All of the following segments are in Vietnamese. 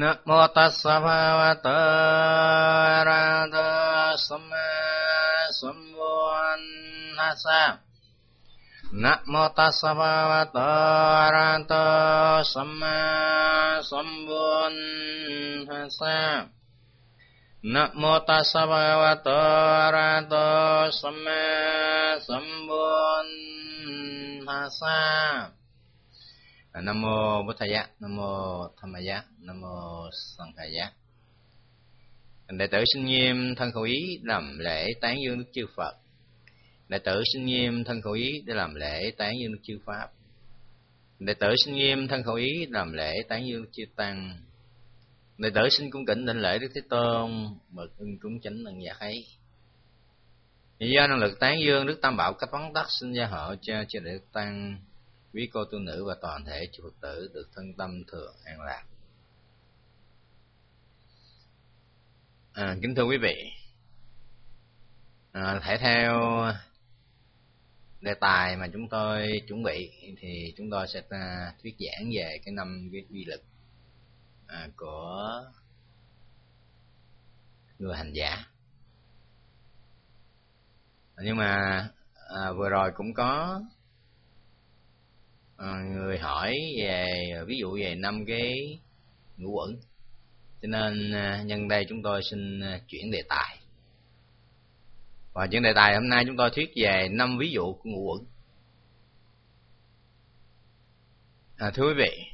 นะโมตัสสะภะคะวะโตอะระหะโตสัมมาสัมพุทธัสสะนะโมตัสสะภะคะวะโตอะระหะโตสัมมาสัมพุทธัสสะนะโมตัสสะภะคะวะโตอะระหะโตสัมมาสัมพุทธัสสะ À, nam mô bồ thầy giá, nam mô tham giá, nam mô sanh thầy giá. Đệ tử sinh nghiêm thân khẩu ý làm lễ tán dương đức chư phật. Đệ tử sinh nghiêm thân khẩu ý để làm lễ tán dương đức chư pháp. Đệ tử sinh nghiêm thân khẩu ý làm lễ tán dương đức chư tăng. Đệ tử xin cung kính đảnh lễ đức thế tôn, bậc ưng cúng chánh năng giác ấy do năng lực tán dương đức tam bảo cách vấn tắc xin gia hộ cho chư đệ tăng quý cô tu nữ và toàn thể chư Phật tử được thân tâm thường an lạc. À, kính thưa quý vị, à, thể theo đề tài mà chúng tôi chuẩn bị thì chúng tôi sẽ à, thuyết giảng về cái năm quy lực à, của người hành giả. Nhưng mà à, vừa rồi cũng có à, người hỏi về ví dụ về năm cái ngũ quẩn. Cho nên à, nhân đây chúng tôi xin à, chuyển đề tài. Và chuyển đề tài hôm nay chúng tôi thuyết về năm ví dụ của ngũ quẩn. À, thưa quý vị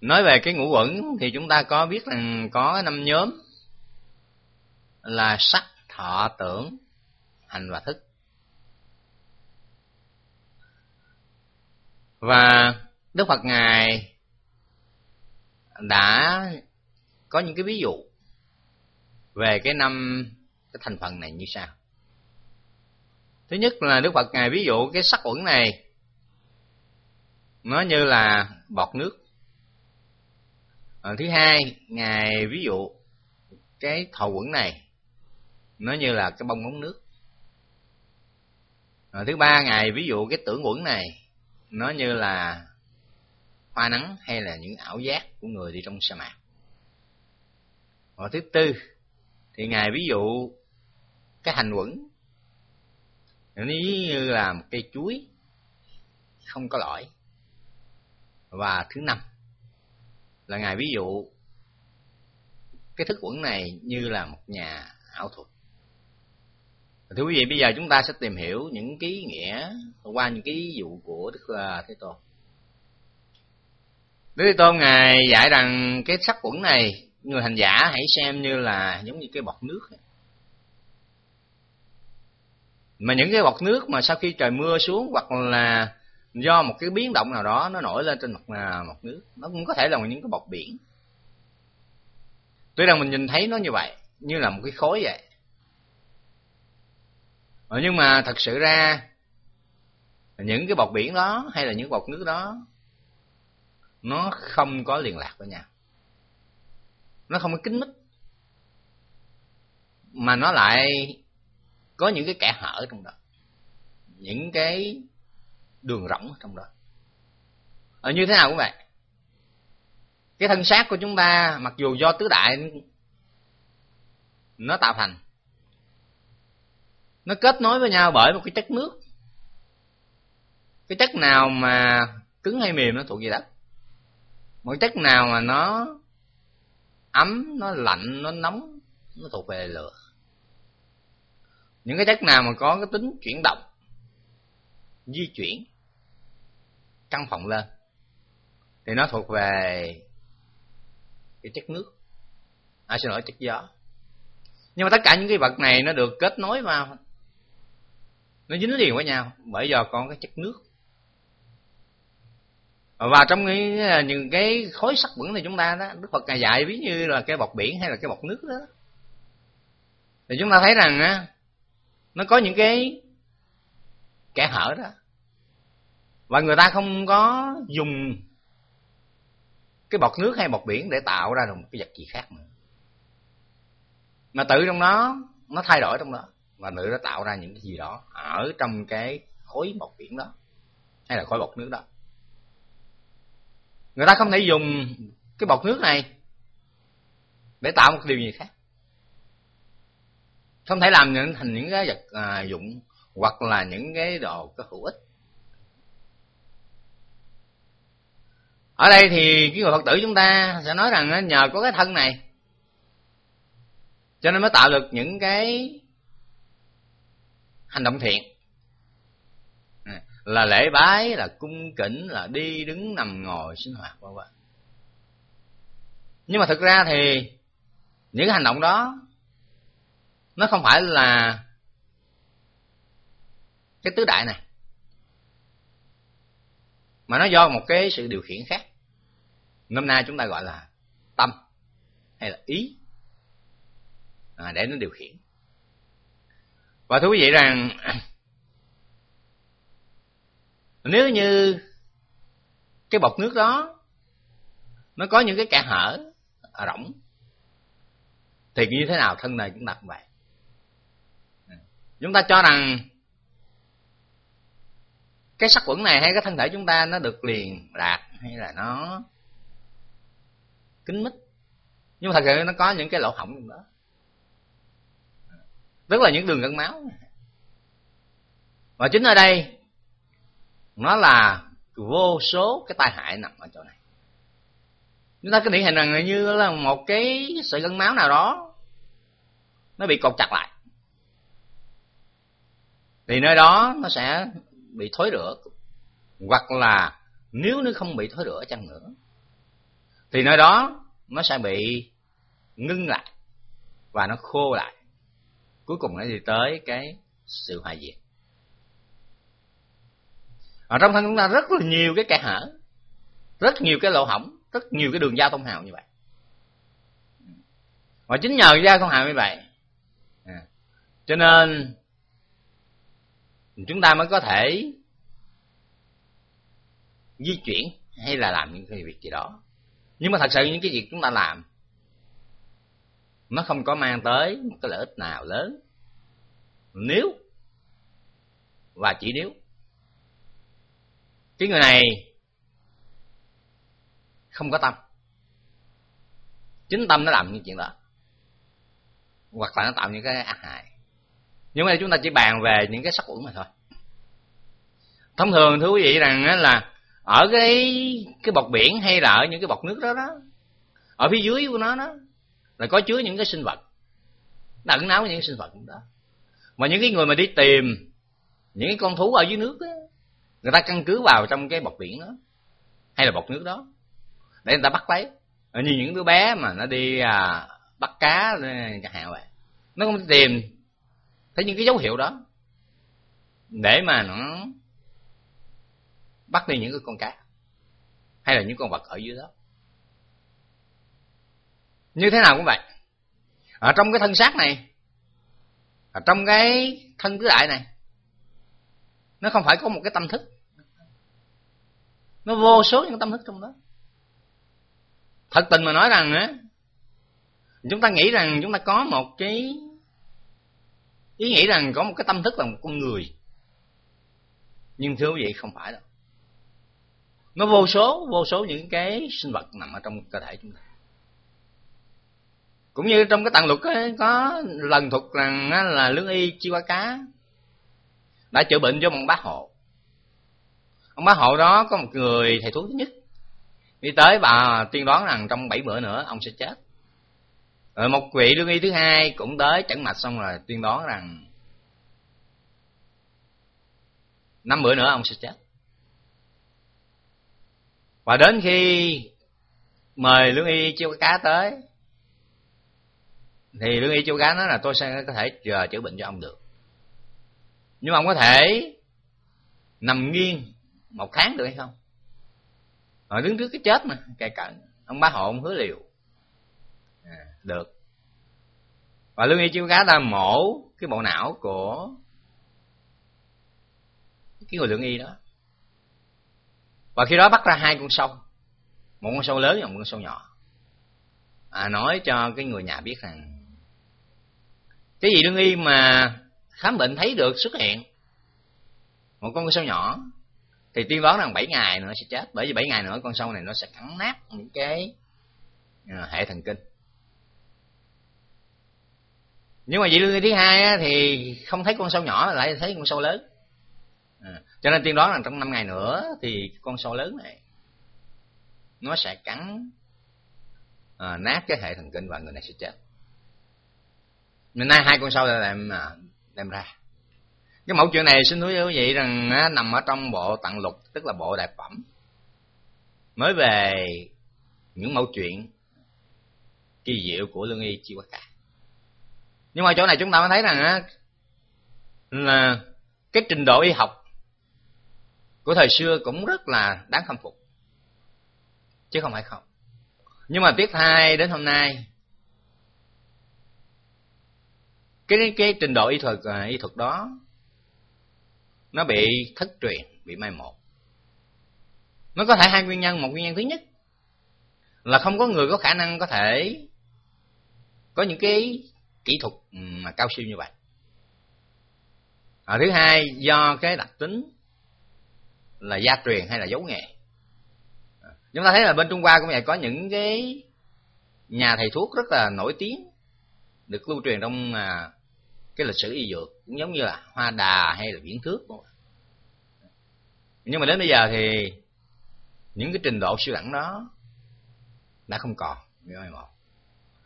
nói về cái ngũ quẩn thì chúng ta có biết rằng có năm nhóm là sắc thọ tưởng hành và thức. Và đức phật ngài đã có những cái ví dụ về cái năm cái thành phần này như sau. Thứ nhất là đức phật ngài ví dụ cái sắc uẩn này nó như là bọt nước. À, thứ hai ngài ví dụ cái thọ quẩn này nó như là cái bông bóng nước. À, thứ ba ngài ví dụ cái tưởng quẩn này nó như là hoa nắng hay là những ảo giác của người đi trong sa mạc. Và thứ tư thì ngài ví dụ cái hành quẩn. Nó như là một cây chuối không có lõi. Và thứ năm là ngài ví dụ cái thức quẩn này như là một nhà ảo thuật thưa quý vị, bây giờ chúng ta sẽ tìm hiểu những cái nghĩa qua những cái ví dụ của đức à, thế tôn. Đức thế tôn ngài dạy rằng cái sắc quẩn này, người hành giả hãy xem như là giống như cái bọt nước mà những cái bọt nước mà sau khi trời mưa xuống hoặc là do một cái biến động nào đó, nó nổi lên trên mặt à, mặt nước, nó cũng có thể là những cái bọt biển. Tuy rằng mình nhìn thấy nó như vậy, như là một cái khối vậy Ờ, nhưng mà thật sự ra, những cái bọt biển đó hay là những bọt nước đó, nó không có liên lạc với nhau. Nó không có kín mít. Mà nó lại có những cái kẽ hở trong đó. Những cái đường rỗng trong đó. Ở như thế nào cũng vậy. Cái thân xác của chúng ta, mặc dù do tứ đại, nó tạo thành nó kết nối với nhau bởi một cái chất nước. Cái chất nào mà cứng hay mềm nó thuộc về đất. Một chất nào mà nó ấm, nó lạnh, nó nóng, nó thuộc về lửa. Những cái chất nào mà có cái tính chuyển động, di chuyển, căng phòng lên, thì nó thuộc về cái chất nước. À xin lỗi, chất gió. Nhưng mà tất cả những cái vật này nó được kết nối vào nó dính liền với nhau bởi do con cái chất nước. Và trong cái, những cái khối sắc bẩn này chúng ta đó đức phật ngài dạy ví như là cái bọt biển hay là cái bọt nước đó. Thì chúng ta thấy rằng á nó có những cái kẽ hở đó. Và người ta không có dùng cái bọt nước hay bọt biển để tạo ra được một cái vật gì khác nữa. Mà tự trong đó nó thay đổi trong đó và nữ nó tạo ra những cái gì đó ở trong cái khối bọc biển đó hay là khối bọc nước đó. Người ta không thể dùng cái bọc nước này để tạo một điều gì khác. Không thể làm những thành những cái vật à, dụng hoặc là những cái đồ có hữu ích. Ở đây thì cái người phật tử chúng ta sẽ nói rằng nhờ có cái thân này cho nên mới tạo được những cái hành động thiện. Ừ, là lễ bái là cung kính là đi đứng nằm ngồi sinh hoạt vân vân. Nhưng mà thực ra thì những cái hành động đó nó không phải là cái tứ đại này mà nó do một cái sự điều khiển khác. Hôm nay chúng ta gọi là tâm hay là ý à, để nó điều khiển và thú vị rằng, nếu như cái bọc nước đó nó có những cái kẽ hở à, rỗng, thì như thế nào thân này chúng ta cũng vậy. Chúng ta cho rằng cái sắc quẩn này hay cái thân thể chúng ta nó được liền đạt hay là nó kín mít. Nhưng mà thật sự nó có những cái lỗ hổng trong đó tức là những đường gân máu. Và chính ở đây, nó là vô số cái tai hại nằm ở chỗ này. Chúng ta cứ điển hình rằng như là một cái sợi gân máu nào đó, nó bị cột chặt lại. Thì nơi đó nó sẽ bị thối rữa hoặc là nếu nó không bị thối rữa chăng nữa, thì nơi đó nó sẽ bị ngưng lại và nó khô lại cuối cùng nó đi tới cái sự hòa diệt. Ở trong thân chúng ta rất là nhiều cái kẽ hở rất nhiều cái lỗ hổng rất nhiều cái đường giao thông hào như vậy. Và chính nhờ giao thông hào như vậy à, cho nên chúng ta mới có thể di chuyển hay là làm những cái việc gì đó. Nhưng mà thật sự những cái việc chúng ta làm nó không có mang tới một cái lợi ích nào lớn. Nếu, và chỉ nếu. Cái người này không có tâm. Chính tâm nó làm những chuyện đó. Hoặc là nó tạo những cái ác hại. Nhưng mà chúng ta chỉ bàn về những cái sắc uẩn mà thôi. Thông thường thưa quý vị rằng là ở cái cái bọt biển hay là ở những cái bọt nước đó đó, ở phía dưới của nó đó là có chứa những cái sinh vật. Nó ẩn náu những sinh vật đó. Mà những cái người mà đi tìm những cái con thú ở dưới nước đó, người ta căn cứ vào trong cái bọc biển đó hay là bọc nước đó để người ta bắt lấy. Như những đứa bé mà nó đi à, bắt cá chẳng hạn vậy nó không tìm. Thấy những cái dấu hiệu đó để mà nó bắt đi những cái con cá hay là những con vật ở dưới đó như thế nào cũng vậy. Ở trong cái thân xác này, ở trong cái thân tứ đại này, nó không phải có một cái tâm thức. Nó vô số những tâm thức trong đó. Thật tình mà nói rằng á, chúng ta nghĩ rằng chúng ta có một cái ý nghĩ rằng có một cái tâm thức là một con người. Nhưng thưa quý vị, không phải đâu. Nó vô số vô số những cái sinh vật nằm ở trong cơ thể chúng ta cũng như trong cái tạng luật ấy, có lần thuộc rằng là lương y chi qua cá đã chữa bệnh cho một bác hộ. Ông bác hộ đó có một người thầy thuốc thứ nhất. Đi tới bà tiên đoán rằng trong bảy bữa nữa ông sẽ chết. Rồi một vị lương y thứ hai cũng tới chẩn mạch xong rồi tiên đoán rằng năm bữa nữa ông sẽ chết. Và đến khi mời lương y chiêu cá tới thì lương y chú gái nói là tôi sẽ có thể chờ chữa bệnh cho ông được. Nhưng mà ông có thể nằm nghiêng một tháng được hay không? Rồi đứng trước cái chết mà kể cận. Ông bá hộ ông hứa liều à, được. Và lương y chú gái ta mổ cái bộ não của cái người lương y đó. Và khi đó bắt ra hai con sâu. Một con sâu lớn và một con sâu nhỏ. À, nói cho cái người nhà biết rằng cái gì đương y mà khám bệnh thấy được xuất hiện? Một con sâu nhỏ. Thì tiên đoán rằng 7 ngày nữa sẽ chết. Bởi vì 7 ngày nữa con sâu này nó sẽ cắn nát những cái à, hệ thần kinh. Nhưng mà vị lương thứ hai á, thì không thấy con sâu nhỏ lại thấy con sâu lớn. À, cho nên tiên đoán rằng trong năm ngày nữa thì con sâu lớn này nó sẽ cắn à, nát cái hệ thần kinh và người này sẽ chết nên nay hai con sâu là đem đem à, ra. Cái mẫu chuyện này xin thú quý vị rằng á, nằm ở trong bộ tặng lục tức là bộ đại phẩm. Mới về những mẫu chuyện kỳ diệu của lương y chi quá cả nhưng mà chỗ này chúng ta mới thấy rằng á, là cái trình độ y học của thời xưa cũng rất là đáng khâm phục. Chứ không phải không. Nhưng mà tiếc thay đến hôm nay cái cái trình độ y thuật à, y thuật đó nó bị thất truyền bị mai một. Nó có thể hai nguyên nhân một nguyên nhân thứ nhất là không có người có khả năng có thể có những cái kỹ thuật ừ, mà cao siêu như vậy. À, thứ hai do cái đặc tính là gia truyền hay là dấu nghề. À, chúng ta thấy là bên trung hoa cũng vậy có những cái nhà thầy thuốc rất là nổi tiếng được lưu truyền trong à, cái lịch sử y dược cũng giống như là hoa đà hay là viễn thước. Nhưng mà đến bây giờ thì những cái trình độ siêu đẳng đó đã không còn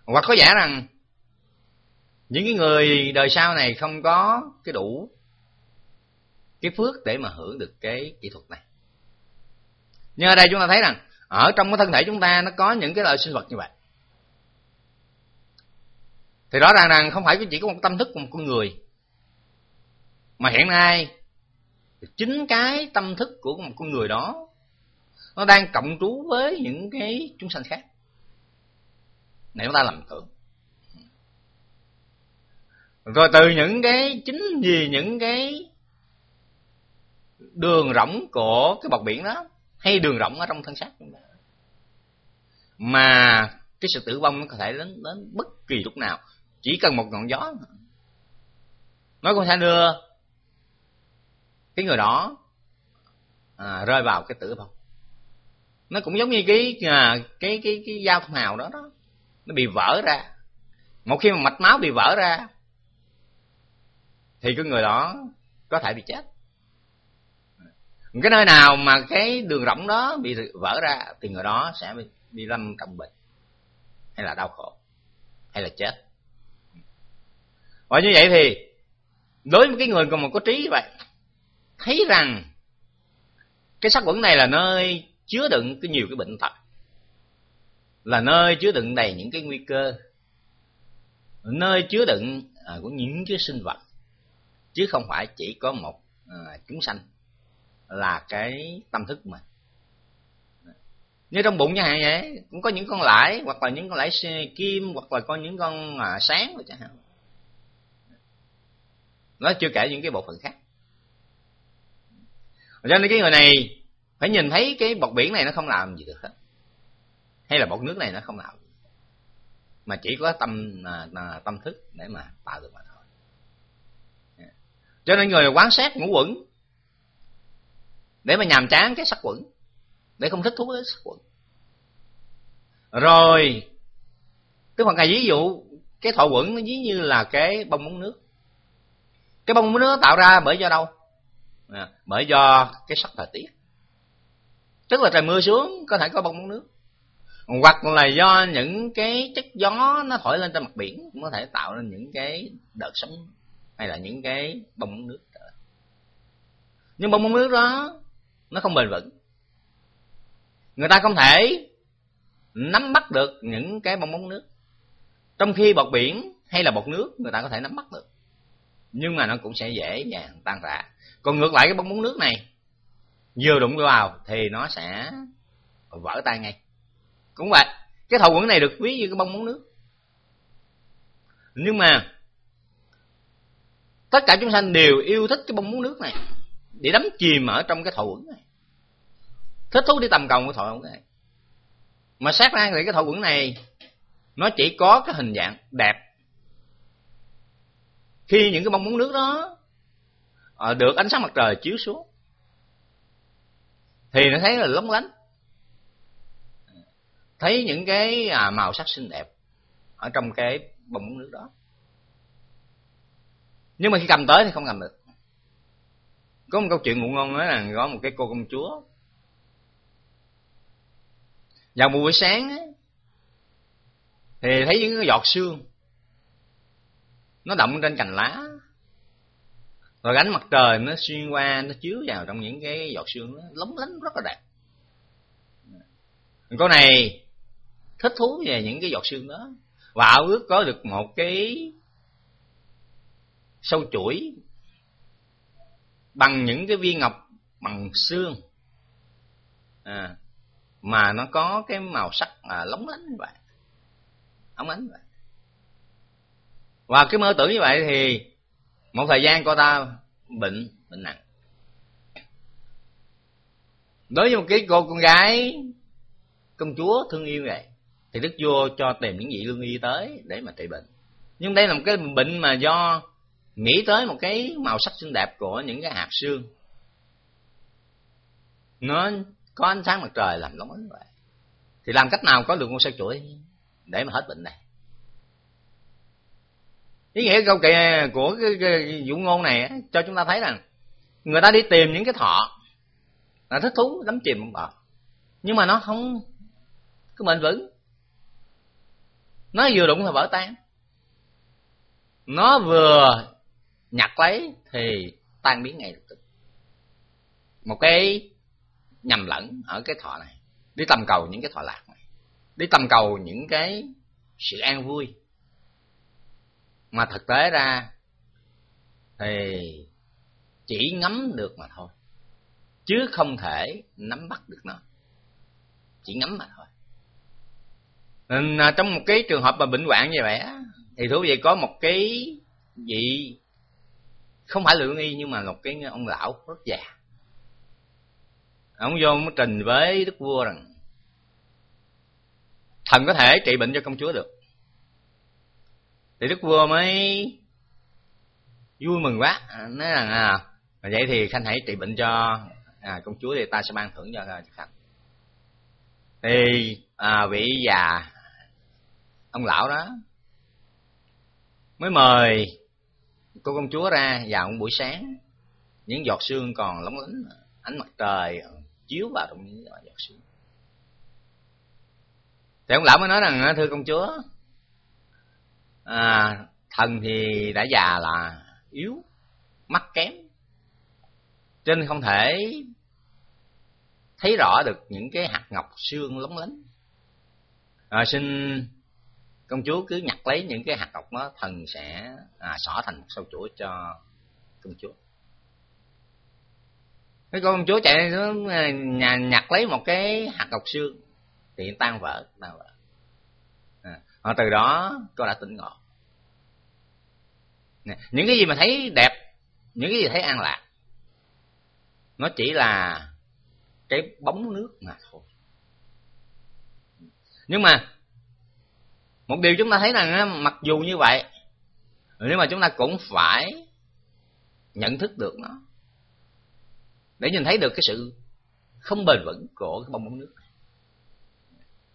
hoặc có giả rằng những cái người đời sau này không có cái đủ cái phước để mà hưởng được cái kỹ thuật này. Nhưng ở đây chúng ta thấy rằng, ở trong cái thân thể chúng ta nó có những cái loại sinh vật như vậy thì rõ ràng rằng không phải chỉ có một tâm thức của một con người. Mà hiện nay, chính cái tâm thức của một con người đó, nó đang cộng trú với những cái chúng sanh khác. Để chúng ta làm tưởng rồi từ những cái, chính vì những cái đường rỗng của cái bọc biển đó, hay đường rỗng ở trong thân xác mà cái sự tử vong nó có thể đến đến bất kỳ lúc nào chỉ cần một ngọn gió nó có thể đưa cái người đó à, rơi vào cái tử vong. Nó cũng giống như cái à, cái cái cái dao thông hào đó đó. Nó bị vỡ ra. Một khi mà mạch máu bị vỡ ra thì cái người đó có thể bị chết. Cái nơi nào mà cái đường rỗng đó bị vỡ ra thì người đó sẽ bị, bị lâm trọng bệnh. Hay là đau khổ. Hay là chết và như vậy thì đối với cái người còn một có trí vậy thấy rằng cái sắc quẩn này là nơi chứa đựng cái nhiều cái bệnh tật là nơi chứa đựng đầy những cái nguy cơ nơi chứa đựng à, của những cái sinh vật chứ không phải chỉ có một à, chúng sanh là cái tâm thức mà. Như trong bụng như hạn vậy cũng có những con lãi hoặc là những con lãi kim hoặc là có những con à, sáng chẳng hạn nó chưa kể những cái bộ phận khác. Cho nên cái người này phải nhìn thấy cái bọt biển này nó không làm gì được hết. Hay là bọt nước này nó không làm. Mà chỉ có tâm à, à, tâm thức để mà tạo được mà thôi. Cho nên người quán sát ngũ quẩn để mà nhàm chán cái sắc quẩn để không thích thú với sắc quẩn. Rồi tức phần này ví dụ cái thọ quẩn nó ví như là cái bông bóng nước cái bông nó nước tạo ra bởi do đâu? À, bởi do cái sắc thời tiết. Tức là trời mưa xuống có thể có bông bóng nước. Hoặc là do những cái chất gió nó thổi lên trên mặt biển cũng có thể tạo nên những cái đợt sóng hay là những cái bông bóng nước. Nhưng bông bóng nước đó nó không bền vững. Người ta không thể nắm bắt được những cái bong bóng nước. Trong khi bọt biển hay là bọt nước người ta có thể nắm bắt được nhưng mà nó cũng sẽ dễ dàng tan rã. Còn ngược lại cái bong bóng nước này, vừa đụng vào thì nó sẽ vỡ tan ngay. Cũng vậy, cái thầu quẩn này được ví như cái bong bóng nước. Nhưng mà tất cả chúng sanh đều yêu thích cái bong bóng nước này để đắm chìm ở trong cái thầu quẩn này. Thích thú đi tầm cầu cái thầu quẩn này. Mà xét ra thì cái thầu quẩn này, nó chỉ có cái hình dạng đẹp khi những cái bong bóng nước đó ờ, được ánh sáng mặt trời chiếu xuống thì nó thấy là lóng lánh. Thấy những cái à, màu sắc xinh đẹp ở trong cái bông nước đó. Nhưng mà khi cầm tới thì không cầm được. Có một câu chuyện ngụ ngôn nói là có một cái cô công chúa. Vào buổi sáng ấy, thì thấy những cái giọt sương nó động trên cành lá. Rồi ánh mặt trời nó xuyên qua nó chiếu vào trong những cái giọt sương nó lóng lánh rất là đẹp. Con này thích thú về những cái giọt sương đó. Và ao ước có được một cái sâu chuỗi bằng những cái viên ngọc bằng xương. À, mà nó có cái màu sắc à, lóng lánh vậy. Óng ánh vậy và cái mơ tưởng như vậy thì một thời gian cô ta bệnh bệnh nặng. Đối với một cái cô, con gái, công chúa thương yêu vậy, thì đức vua cho tìm những vị lương y tới để mà trị bệnh. Nhưng đây là một cái bệnh mà do nghĩ tới một cái màu sắc xinh đẹp của những cái hạt xương nó có ánh sáng mặt trời làm nóng như vậy. Thì làm cách nào có được con sao chuỗi để mà hết bệnh này? Ý nghĩa câu kệ của cái, cái dụ ngôn này cho chúng ta thấy rằng người ta đi tìm những cái thọ là thích thú đắm chìm một bờ nhưng mà nó không cứ bền vững. Nó vừa đụng là vỡ tan. Nó vừa nhặt lấy thì tan biến ngay lập tức. Một cái nhầm lẫn ở cái thọ này. Đi tầm cầu những cái thọ lạc này. Đi tầm cầu những cái sự an vui mà thực tế ra, thì chỉ ngắm được mà thôi. Chứ không thể nắm bắt được nó. Chỉ ngắm mà thôi. Nên à, trong một cái trường hợp mà bệnh hoạn như vậy á, thì thú vị có một cái vị không phải lượng y, nhưng mà một cái ông lão rất già. Ông vô mới trình với đức vua rằng, thần có thể trị bệnh cho công chúa được thì đức vua mới vui mừng quá. À, nói rằng à vậy thì khanh hãy trị bệnh cho à, công chúa thì ta sẽ ban thưởng à, cho, khanh. Thì à, vị già ông lão đó mới mời cô công chúa ra vào một buổi sáng. Những giọt sương còn lóng lánh ánh mặt trời chiếu vào trong những giọt sương. Thì ông lão mới nói rằng à, thưa công chúa à, thần thì đã già là yếu mắt kém. Cho nên không thể thấy rõ được những cái hạt ngọc xương lóng lánh. À, xin công chúa cứ nhặt lấy những cái hạt ngọc đó thần sẽ à, xỏ thành một sâu chuỗi cho công chúa. Cái con công chúa chạy xuống à, nhà nhặt lấy một cái hạt ngọc xương thì tan vỡ tan vỡ và từ đó cô đã tỉnh ngộ. Những cái gì mà thấy đẹp, những cái gì thấy an lạc, nó chỉ là cái bóng nước mà thôi. Nhưng mà một điều chúng ta thấy rằng mặc dù như vậy, nhưng mà chúng ta cũng phải nhận thức được nó. Để nhìn thấy được cái sự không bền vững của cái bong bóng nước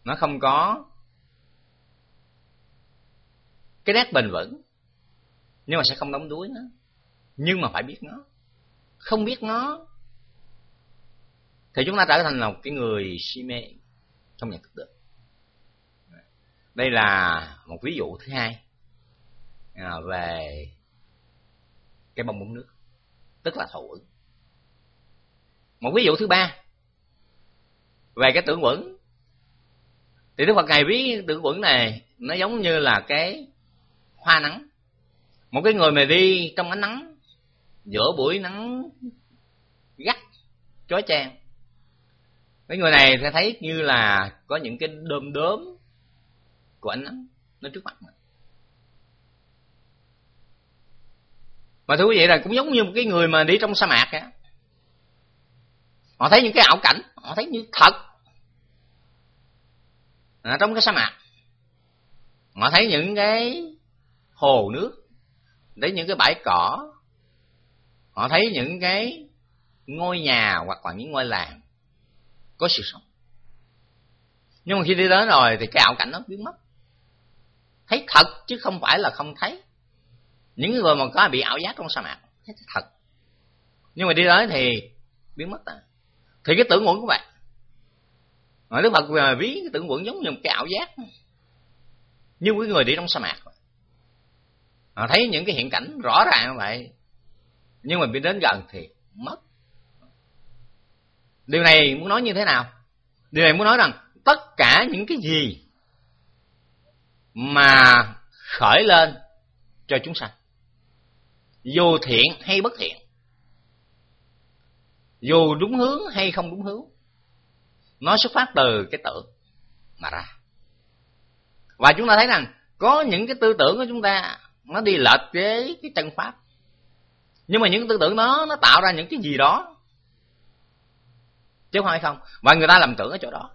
nó không có cái nét bền vững. Nhưng mà sẽ không đóng đuối nó. Nhưng mà phải biết nó. Không biết nó thì chúng ta trở thành là một cái người si mê không nhận thức được. Đây là một ví dụ thứ hai à, về cái bong bóng nước tức là thổ ứng một ví dụ thứ ba về cái tưởng quẩn. Thì đức phật ngài ví tưởng quẩn này nó giống như là cái hoa nắng. Một cái người mà đi trong ánh nắng giữa buổi nắng gắt chói chang. Cái người này sẽ thấy như là có những cái đơm đốm của ánh nắng nó trước mặt mình. Mà quý vị là cũng giống như một cái người mà đi trong sa mạc á. Họ thấy những cái ảo cảnh họ thấy như thật. À, trong cái sa mạc họ thấy những cái hồ nước, đến những cái bãi cỏ. Họ thấy những cái ngôi nhà hoặc là những ngôi làng có sự sống. Nhưng mà khi đi đến rồi thì cái ảo cảnh nó biến mất. Thấy thật chứ không phải là không thấy. Những người mà có bị ảo giác trong sa mạc, thấy thật. Nhưng mà đi tới thì biến mất à. Thì cái tưởng quẩn của bạn, mà đức phật ví cái tưởng quẩn giống như một cái ảo giác. Như cái người đi trong sa mạc họ thấy những cái hiện cảnh rõ ràng như vậy. Nhưng mà bị đến gần thì mất. Điều này muốn nói như thế nào? Điều này muốn nói rằng tất cả những cái gì mà khởi lên cho chúng sanh, dù thiện hay bất thiện, dù đúng hướng hay không đúng hướng, nó xuất phát từ cái tưởng mà ra. Và chúng ta thấy rằng có những cái tư tưởng của chúng ta nó đi lệch với cái chân pháp. Nhưng mà những tư tưởng đó, nó tạo ra những cái gì đó. Chứ không hay không. Và người ta làm tưởng ở chỗ đó.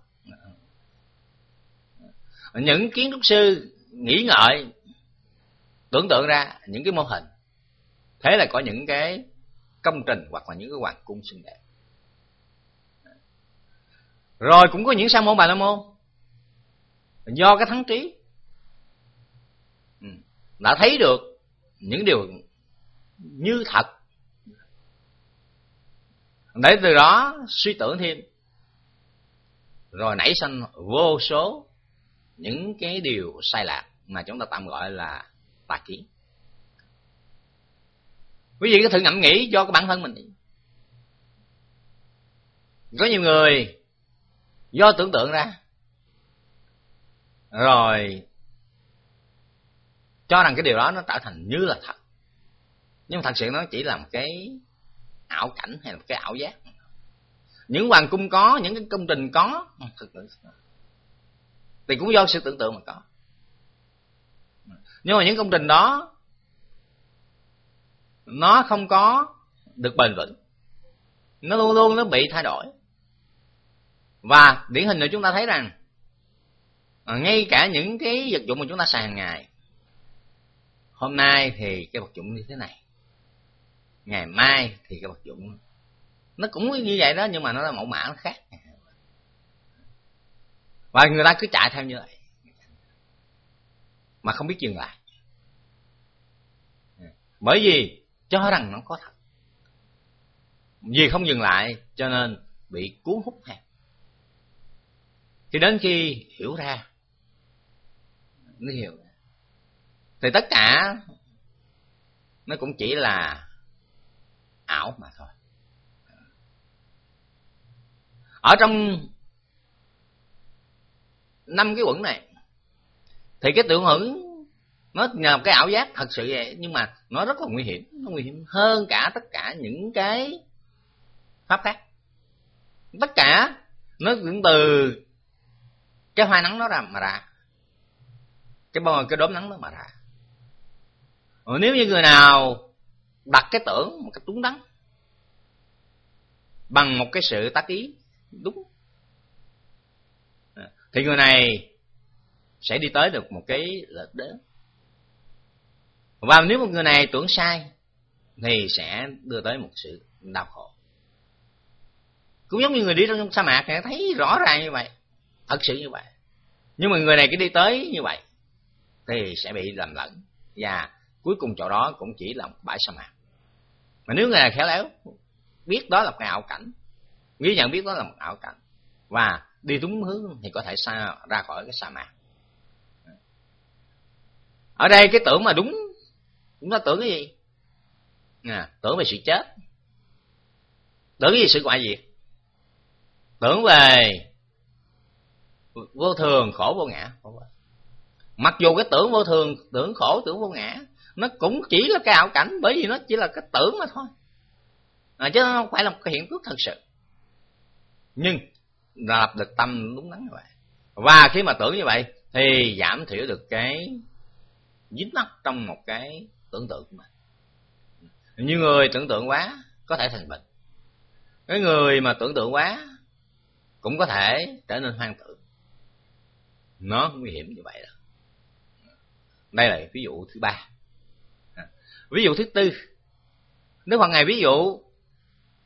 Những kiến trúc sư nghĩ ngợi, tưởng tượng ra những cái mô hình. Thế là có những cái công trình hoặc là những cái hoàng cung xinh đẹp. Rồi cũng có những sa môn bà la môn. Do cái thắng trí đã thấy được những điều như thật. Để từ đó suy tưởng thêm. Rồi nảy sinh vô số những cái điều sai lạc mà chúng ta tạm gọi là tà kiến. Quý vị có thử ngẫm nghĩ cho cái bản thân mình có nhiều người do tưởng tượng ra. Rồi cho rằng cái điều đó nó trở thành như là thật. Nhưng thật sự nó chỉ là một cái ảo cảnh hay là một cái ảo giác. Những hoàng cung có, những cái công trình có thực thì cũng do sự tưởng tượng mà có. Nhưng mà những công trình đó, nó không có được bền vững. Nó luôn luôn nó bị thay đổi. Và điển hình là chúng ta thấy rằng à, ngay cả những cái vật dụng mà chúng ta xài hàng ngày hôm nay thì cái vật dụng như thế này. Ngày mai thì cái vật dụng nó cũng như vậy đó, nhưng mà nó là mẫu mã nó khác. Và người ta cứ chạy theo như vậy. Mà không biết dừng lại. Bởi vì cho rằng nó có thật. Vì không dừng lại cho nên bị cuốn hút theo thì đến khi hiểu ra, mới hiểu thì tất cả nó cũng chỉ là ảo mà thôi. Ở trong năm cái quẩn này, thì cái tượng hưởng nó nhờ cái ảo giác thật sự vậy, nhưng mà nó rất là nguy hiểm, nó nguy hiểm hơn cả tất cả những cái pháp khác. Tất cả nó cũng từ cái hoa nắng nó ra mà ra, cái bông, cái đốm nắng nó mà ra. Rồi nếu như người nào đặt cái tưởng một cách đúng đắn, bằng một cái sự tác ý đúng, thì người này sẽ đi tới được một cái lợi đến. Và nếu một người này tưởng sai, thì sẽ đưa tới một sự đau khổ. Cũng giống như người đi trong sa mạc này thấy rõ ràng như vậy, thật sự như vậy. Nhưng mà người này cứ đi tới như vậy, thì sẽ bị lầm lẫn và cuối cùng chỗ đó cũng chỉ là một bãi sa mạc. Mà nếu người này khéo léo biết đó là một cái ảo cảnh ghi nhận biết đó là một ảo cảnh và đi đúng hướng thì có thể xa ra khỏi cái sa mạc. Ở đây cái tưởng mà đúng chúng ta tưởng cái gì? À, tưởng về sự chết. Tưởng cái gì? Sự ngoại diệt. Tưởng về vô thường khổ vô ngã. Mặc dù cái tưởng vô thường tưởng khổ tưởng vô ngã nó cũng chỉ là cái ảo cảnh bởi vì nó chỉ là cái tưởng mà thôi. À, chứ không phải là một cái hiện thực thật sự. Nhưng lập được tâm đúng đắn như vậy. Và khi mà tưởng như vậy thì giảm thiểu được cái dính mắc trong một cái tưởng tượng của mình. Như người tưởng tượng quá có thể thành bệnh cái người mà tưởng tượng quá cũng có thể trở nên hoang tưởng. Nó nguy hiểm như vậy đó đây là ví dụ thứ ba ví dụ thứ tư. Nếu Phật ngày ví dụ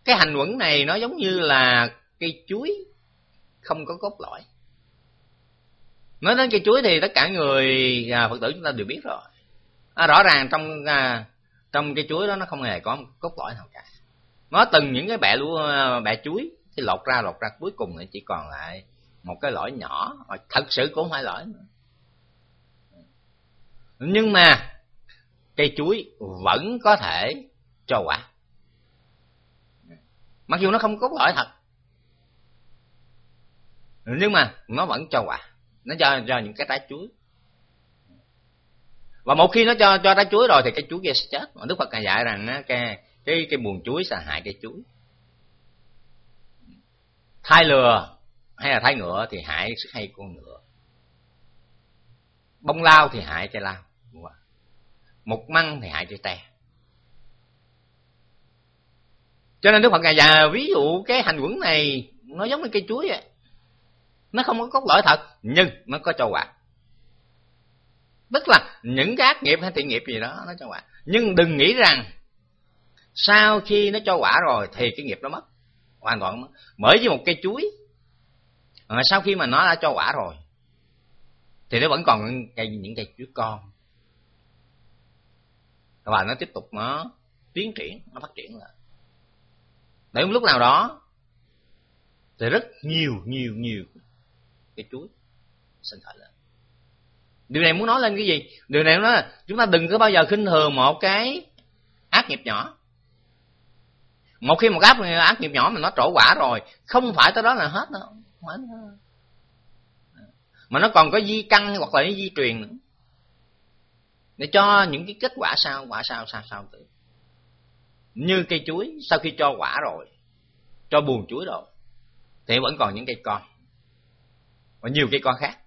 cái hành quẩn này nó giống như là cây chuối không có cốt lõi. Nói đến cây chuối thì tất cả người à, phật tử chúng ta đều biết rồi. À, rõ ràng trong à, trong cây chuối đó nó không hề có một cốt lõi nào cả. Nó từng những cái bẹ lúa à, bẹ chuối thì lột ra lột ra cuối cùng thì chỉ còn lại một cái lõi nhỏ. Thật sự cũng không phải lõi nữa. Nhưng mà cây chuối vẫn có thể cho quả. Mặc dù nó không cốt lõi thật, nhưng mà nó vẫn cho quả. Nó cho cho những cái trái chuối. Và một khi nó cho cho trái chuối rồi thì cái chuối kia sẽ chết. Đức phật dạy rằng cái cái cái buồn chuối sẽ hại cây chuối. Thai lừa hay là thai ngựa thì hại sức hay con ngựa. Bông lao thì hại cây lao một măng thì hại cho tre cho nên đức phật ngài già ví dụ cái hành quẩn này nó giống như cây chuối vậy. Nó không có cốt lõi thật, nhưng nó có cho quả. Tức là những cái ác nghiệp hay thiện nghiệp gì đó, nó cho quả. Nhưng đừng nghĩ rằng sau khi nó cho quả rồi thì cái nghiệp nó mất, hoàn toàn mất. Bởi vì một cây chuối sau khi mà nó đã cho quả rồi, thì nó vẫn còn cây, những cây chuối con và nó tiếp tục nó tiến triển, nó phát triển lại. Để lúc nào đó, thì rất nhiều nhiều nhiều cái chuối sinh khởi lên. Điều này muốn nói lên cái gì? Điều này nói là chúng ta đừng có bao giờ khinh thường một cái ác nghiệp nhỏ. Một khi một ác ác nghiệp nhỏ mà nó trổ quả rồi, không phải tới đó là hết đâu mà nó còn có di căn hoặc là di truyền nữa để cho những cái kết quả sao quả sao sao sao tự. Như cây chuối, sau khi cho quả rồi, cho buồn chuối rồi, thì vẫn còn những cây con. Và nhiều cây con khác.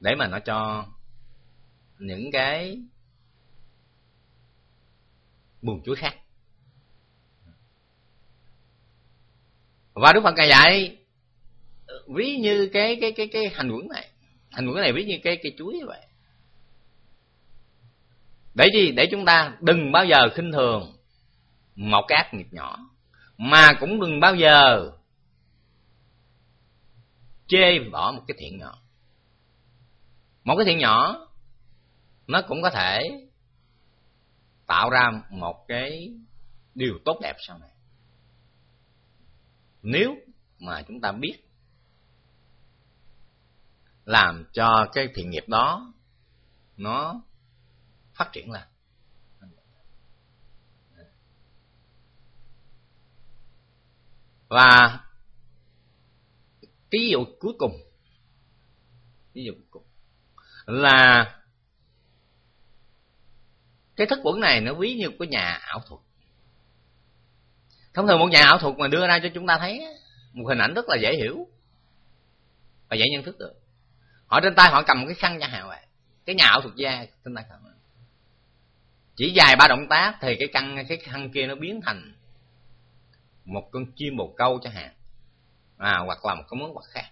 Để mà nó cho những cái buồn chuối khác. Và đức phật ngài dạy, ví như cái cái cái cái hành quẩn này. Hành quẩn này ví như cái cây chuối vậy để gì để chúng ta đừng bao giờ khinh thường một cái ác nghiệp nhỏ, mà cũng đừng bao giờ chê bỏ một cái thiện nhỏ. Một cái thiện nhỏ, nó cũng có thể tạo ra một cái điều tốt đẹp sau này. Nếu mà chúng ta biết làm cho cái thiện nghiệp đó nó phát triển lên. Và ví dụ cuối cùng, ví dụ cuối cùng là cái thức quẩn này nó ví như của nhà ảo thuật. Thông thường một nhà ảo thuật mà đưa ra cho chúng ta thấy một hình ảnh rất là dễ hiểu và dễ nhận thức được. Họ trên tay họ cầm một cái khăn chẳng hạn vậy cái nhà ảo thuật gia trên tay cầm chỉ dài ba động tác thì cái căn cái khăn kia nó biến thành một con chim bồ câu chẳng hạn. À, hoặc là một cái món vật khác.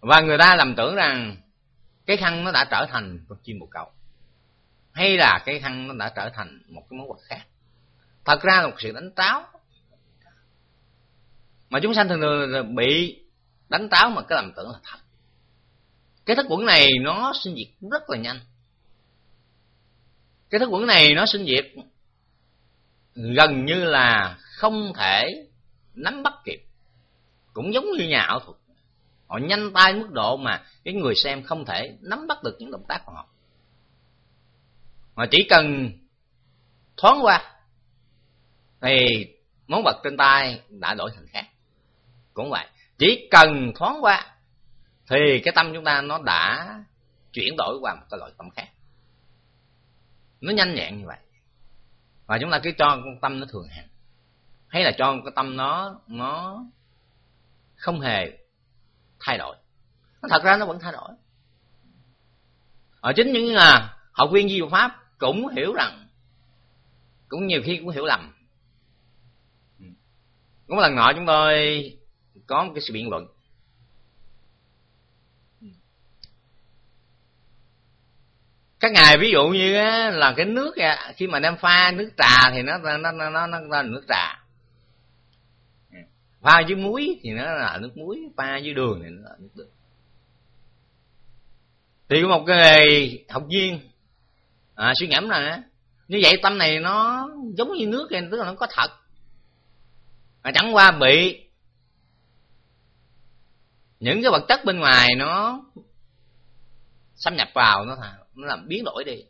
Và người ta lầm tưởng rằng cái khăn nó đã trở thành con chim bồ câu. Hay là cái khăn nó đã trở thành một cái món vật khác. Thật ra là một sự đánh tráo. Mà chúng sanh thường thường bị đánh tráo mà cái lầm tưởng là thật. Cái thức quẩn này nó sinh diệt rất là nhanh cái thức quẩn này nó sinh diệt gần như là không thể nắm bắt kịp. Cũng giống như nhà ảo thuật. Họ nhanh tay mức độ mà cái người xem không thể nắm bắt được những động tác của họ. Mà chỉ cần thoáng qua, thì món vật trên tay đã đổi thành khác. Cũng vậy, chỉ cần thoáng qua, thì cái tâm chúng ta nó đã chuyển đổi qua một cái loại tâm khác nó nhanh nhẹn như vậy. Và chúng ta cứ cho con tâm nó thường hành hay là cho cái tâm nó nó không hề thay đổi. Nó thật ra nó vẫn thay đổi. Ở chính những là học viên di pháp cũng hiểu rằng, cũng nhiều khi cũng hiểu lầm. Cũng lần nọ chúng tôi có một cái sự biện luận. Các ngài ví dụ như là cái nước khi mà đem pha nước trà thì nó nó nó nó, nó, là nước trà. Pha với muối thì nó là nước muối pha với đường thì nó là nước đường. Thì có một cái nghề học viên à, suy ngẫm là như vậy tâm này nó giống như nước này tức là nó có thật. Mà chẳng qua bị những cái vật chất bên ngoài nó xâm nhập vào nó nó làm biến đổi đi.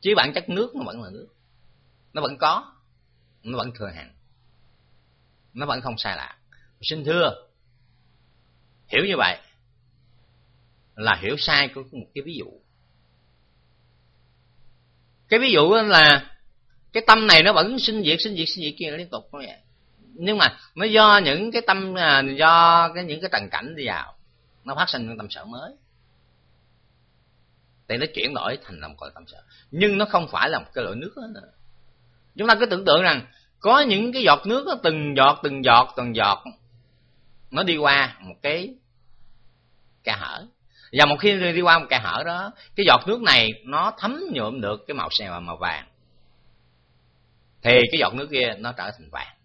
Chứ bản chất nước nó vẫn là nước. Nó vẫn có, nó vẫn thừa hẳn nó vẫn không sai lạc xin thưa, hiểu như vậy là hiểu sai của một cái ví dụ. Cái ví dụ là cái tâm này nó vẫn sinh diệt sinh diệt sinh diệt kia liên tục không vậy à. nhưng mà nó do những cái tâm à, do cái, những cái trần cảnh đi vào, nó phát sinh những tâm sở mới thì nó chuyển đổi thành lòng còn tâm sở. Nhưng nó không phải là một cái loại nước đó. Nữa chúng ta cứ tưởng tượng rằng có những cái giọt nước đó, từng giọt từng giọt từng giọt nó đi qua một cái kẽ hở. Và một khi đi qua một kẽ hở đó cái giọt nước này nó thấm nhuộm được cái màu xèo và màu vàng. Thì cái giọt nước kia nó trở thành vàng.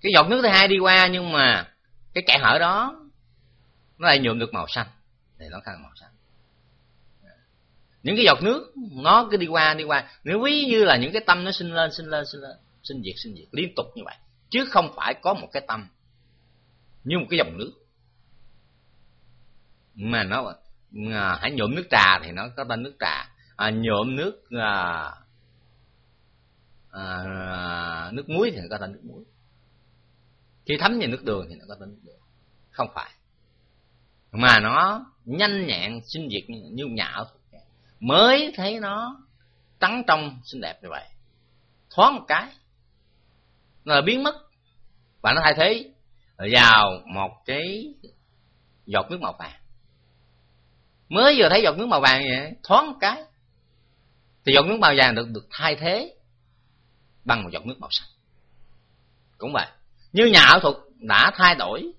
Cái giọt nước thứ hai đi qua nhưng mà cái kẽ hở đó nó lại nhuộm được màu xanh. Thì nó thành màu xanh những cái giọt nước nó cứ đi qua đi qua. Nếu ví như là những cái tâm nó sinh lên sinh lên sinh lên sinh diệt sinh diệt liên tục như vậy. Chứ không phải có một cái tâm như một cái dòng nước. Mà nó à, hãy nhuộm nước trà thì nó có tên nước trà. À, nhuộm nước à, à, nước muối thì nó có tên nước muối. Khi thấm vào nước đường thì nó có tên nước đường. Không phải. Mà nó nhanh nhẹn sinh diệt như nhà ở mới thấy nó trắng trong, xinh đẹp như vậy. Thoáng một cái, nó là biến mất. Và nó thay thế vào một cái giọt nước màu vàng. Mới vừa thấy giọt nước màu vàng vậy, thoáng một cái, thì giọt nước màu vàng được được thay thế bằng một giọt nước màu xanh. Cũng vậy, như nhà ảo thuật đã thay đổi,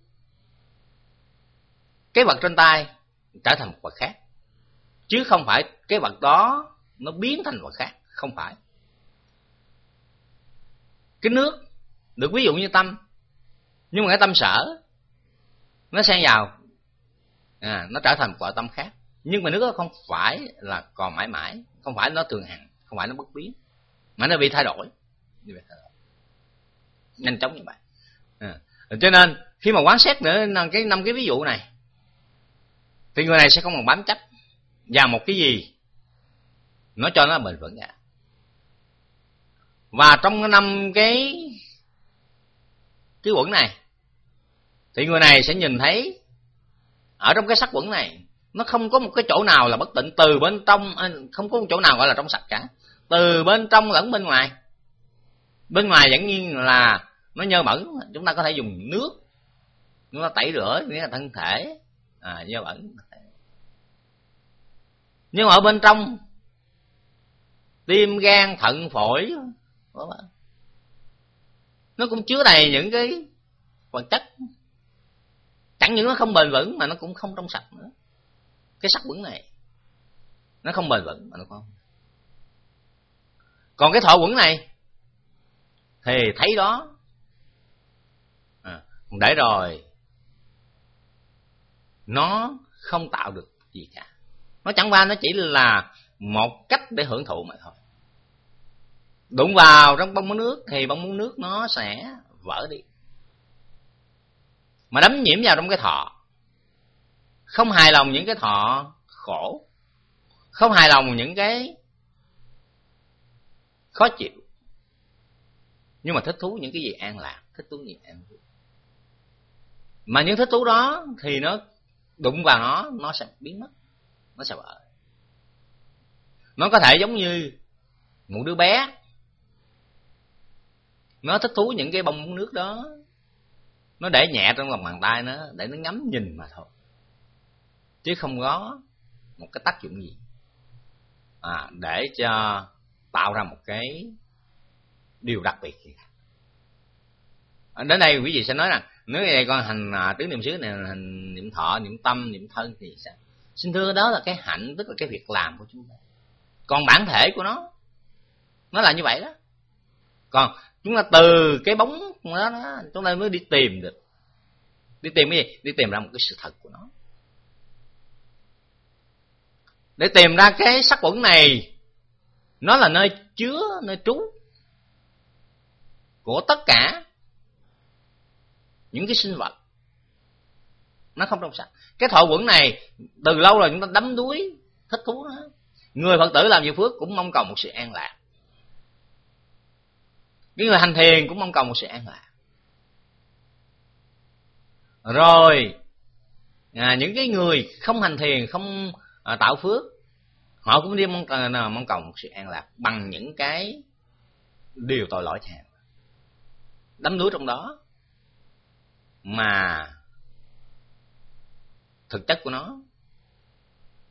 cái vật trên tay trở thành một vật khác, chứ không phải cái vật đó nó biến thành vật khác không phải. Cái nước được ví dụ như tâm nhưng mà cái tâm sở nó xen vào. À, nó trở thành một loại tâm khác. Nhưng mà nước đó không phải là còn mãi mãi không phải nó thường hằng không phải nó bất biến mà nó bị thay đổi. Nhanh chóng như vậy. À. cho nên khi mà quán xét nữa cái năm cái ví dụ này thì người này sẽ không còn bám chấp vào một cái gì nó cho nó bền vững cả và trong năm cái cái quẩn này thì người này sẽ nhìn thấy ở trong cái sắc quẩn này nó không có một cái chỗ nào là bất tịnh từ bên trong à, không có một chỗ nào gọi là trong sạch cả. Từ bên trong lẫn bên ngoài. Bên ngoài vẫn nhiên là nó nhơ bẩn chúng ta có thể dùng nước chúng ta tẩy rửa nghĩa là thân thể. À, nhơ bẩn. Nhưng mà ở bên trong tim gan thận phổi. Nó cũng chứa đầy những cái vật chất. Chẳng những nó không bền vững mà nó cũng không trong sạch nữa. Cái sắc quẩn này nó không bền vững mà nó không còn cái thọ quẩn này thì thấy đó. À, để rồi nó không tạo được gì cả. Nó chẳng qua nó chỉ là một cách để hưởng thụ mà thôi. Đụng vào trong bông nước thì bông nước nó sẽ vỡ đi. Mà đấm nhiễm vào trong cái thọ. Không hài lòng những cái thọ khổ. Không hài lòng những cái khó chịu. Nhưng mà thích thú những cái gì an lạc, thích thú gì an vui. Mà những thích thú đó thì nó đụng vào nó nó sẽ biến mất, nó sẽ vỡ nó có thể giống như một đứa bé. Nó thích thú những cái bông nước đó. Nó để nhẹ trong lòng bàn tay nó để nó ngắm nhìn mà thôi. Chứ không có một cái tác dụng gì. À, để cho tạo ra một cái điều đặc biệt gì à, đến đây quý vị sẽ nói rằng nếu đây con hành à, tứ niệm xứ này hành niệm thọ niệm tâm niệm thân thì sao? Xin thưa đó là cái hạnh tức là cái việc làm của chúng ta còn bản thể của nó nó là như vậy đó. Còn chúng ta từ cái bóng đó, đó chúng ta mới đi tìm được. Đi tìm cái gì? Đi tìm ra một cái sự thật của nó. Để tìm ra cái sắc quẩn này nó là nơi chứa nơi trú của tất cả những cái sinh vật. Nó không trong sạch. Cái thọ quẩn này từ lâu rồi chúng ta đắm đuối thích thú nó người phật tử làm việc phước cũng mong cầu một sự an lạc. Cái người hành thiền cũng mong cầu một sự an lạc. Rồi à, những cái người không hành thiền không à, tạo phước họ cũng đi mong, à, mong cầu một sự an lạc bằng những cái điều tội lỗi thèm đắm đuối trong đó mà thực chất của nó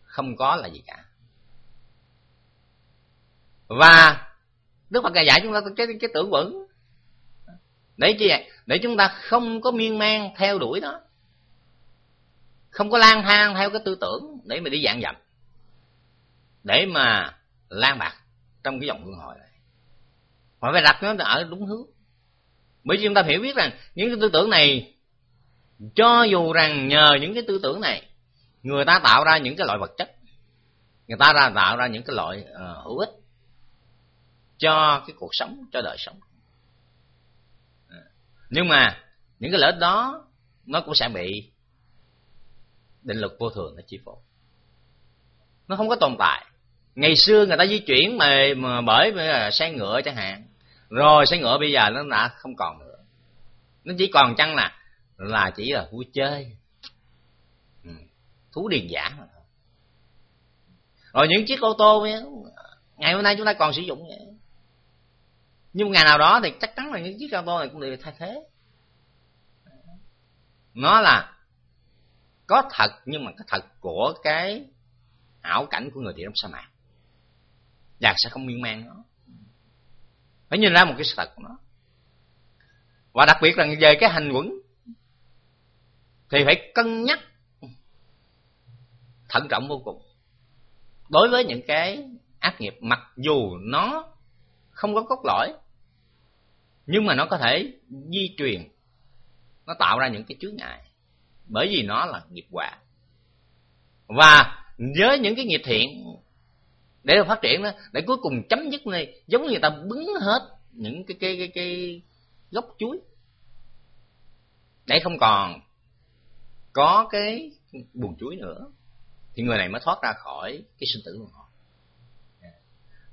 không có là gì cả và đức phật dạy chúng ta cái cái tưởng vững. Để chi vậy? Để chúng ta không có miên man theo đuổi nó không có lang thang theo cái tư tưởng để mà đi dạng dặm. Để mà lan bạc trong cái dòng luân hồi này. Mà phải đặt nó ở đúng hướng. Bởi vì chúng ta hiểu biết rằng những cái tư tưởng này cho dù rằng nhờ những cái tư tưởng này người ta tạo ra những cái loại vật chất. Người ta ra tạo ra những cái loại uh, hữu ích cho cái cuộc sống cho đời sống. Ừ. Nhưng mà những cái lợi ích đó nó cũng sẽ bị định luật vô thường nó chi phối. Nó không có tồn tại. Ngày xưa người ta di chuyển mà, mà bởi xe ngựa chẳng hạn. Rồi xe ngựa bây giờ nó đã không còn nữa. Nó chỉ còn chăng là là chỉ là vui chơi. Ừ. Thú điền giả mà rồi những chiếc ô tô ngày hôm nay chúng ta còn sử dụng vậy nhưng ngày nào đó thì chắc chắn là những chiếc ô tô này cũng bị thay thế. Nó là có thật nhưng mà cái thật của cái ảo cảnh của người đi trong sa mạc. Và sẽ không miên man nó. Phải nhìn ra một cái sự thật của nó. Và đặc biệt là về cái hành quẩn thì phải cân nhắc thận trọng vô cùng đối với những cái ác nghiệp, mặc dù nó không có cốt lõi. Nhưng mà nó có thể di truyền, nó tạo ra những cái chướng ngại, bởi vì nó là nghiệp quả. Và với những cái nghiệp thiện để phát triển đó, để cuối cùng chấm dứt này, giống như người ta bứng hết những cái cái cái cái gốc chuối. Để không còn có cái buồn chuối nữa, thì người này mới thoát ra khỏi cái sinh tử của họ.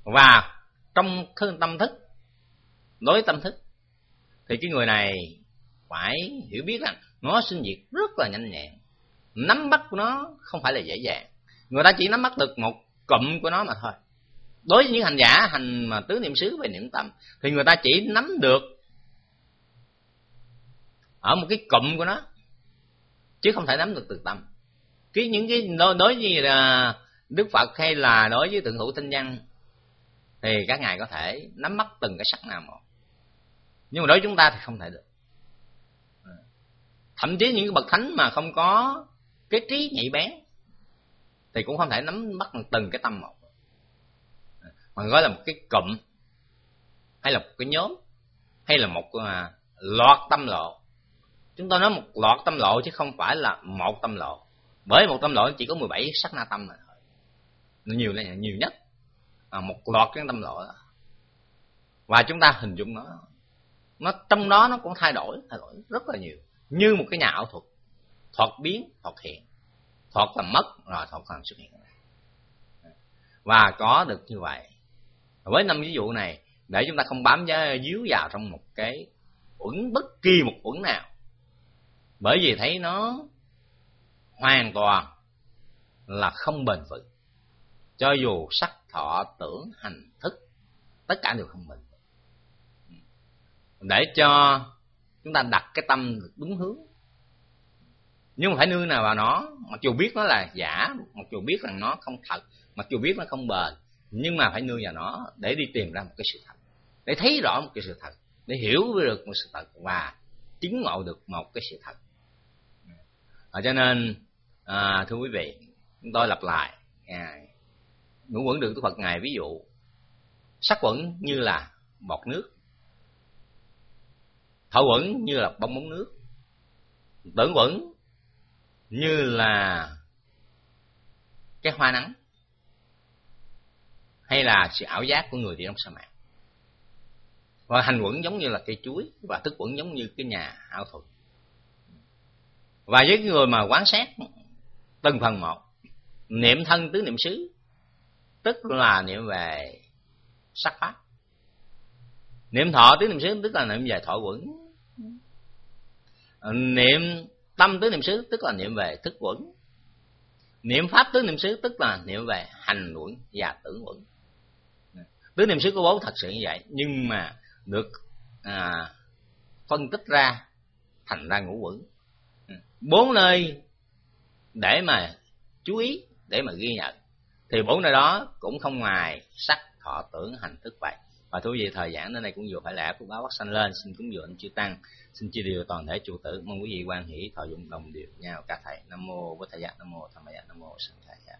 Và trong tâm thức đối tâm thức thì cái người này phải hiểu biết rằng nó sinh diệt rất là nhanh nhẹn. Nắm bắt của nó không phải là dễ dàng. Người ta chỉ nắm bắt được một cụm của nó mà thôi. Đối với những hành giả hành mà tứ niệm xứ về niệm tâm thì người ta chỉ nắm được ở một cái cụm của nó chứ không thể nắm được từ tâm. Cái những cái đối, với là đức phật hay là đối với thượng hữu thanh văn thì các ngài có thể nắm bắt từng cái sắc nào một. Nhưng mà đối với chúng ta thì không thể được. Thậm chí những cái bậc thánh mà không có cái trí nhạy bén thì cũng không thể nắm bắt từng cái tâm một. Mà gọi là một cái cụm hay là một cái nhóm hay là một uh, loạt tâm lộ. Chúng ta nói một loạt tâm lộ chứ không phải là một tâm lộ. Bởi một tâm lộ chỉ có 17 sắc na tâm mà thôi. Nhiều là nhiều nhất à, một loạt cái tâm lộ đó. và chúng ta hình dung nó. Nó trong đó nó cũng thay đổi thay đổi rất là nhiều. Như một cái nhà ảo thuật. Thuật biến thuật hiện. Thuật là mất rồi thuật là xuất hiện. Và có được như vậy. Với năm ví dụ này để chúng ta không bám díu vào trong một cái uẩn bất kỳ một uẩn nào. Bởi vì thấy nó hoàn toàn là không bền vững. Cho dù sắc thọ tưởng hành thức tất cả đều không bình để cho chúng ta đặt cái tâm đúng hướng. Nhưng mà phải nương nào vào nó mặc dù biết nó là giả mặc dù biết rằng nó không thật mặc dù biết nó không bền nhưng mà phải nương vào nó để đi tìm ra một cái sự thật để thấy rõ một cái sự thật để hiểu được một sự thật và chứng ngộ được một cái sự thật. À, cho nên à, thưa quý vị chúng tôi lặp lại à, ngũ quẩn đường của phật ngài, ví dụ, sắc quẩn như là bọt nước thọ quẩn như là bong bóng nước tưởng quẩn như là cái hoa nắng, hay là sự ảo giác của người đi trong sa mạc. Và hành quẩn giống như là cây chuối và thức quẩn giống như cái nhà ảo thuật. Và với cái người mà quán sát, từng phần một, niệm thân tứ niệm xứ tức là niệm về sắc pháp. Niệm thọ tứ niệm xứ tức là niệm về thọ quẩn. Niệm tâm tứ niệm xứ tức là niệm về thức quẩn. Niệm pháp tứ niệm xứ tức là niệm về hành quẩn và tưởng quẩn. Tứ niệm xứ của bố thật sự như vậy nhưng mà được à, phân tích ra thành ra ngũ quẩn. Bốn nơi để mà chú ý để mà ghi nhận thì bốn nơi đó cũng không ngoài sắc thọ tưởng hành thức vậy. Và thú vị thời giảng đến đây cũng vừa phải lẽ phúc báo bắt sanh lên. Xin cúng dường chư tăng, xin chia điều toàn thể chủ tử. Mong quý vị quan hỷ thọ dụng đồng điều nhau. Cả thầy nam mô bổn thầy dạ nam mô tham gia nam mô sanh thầy dạ.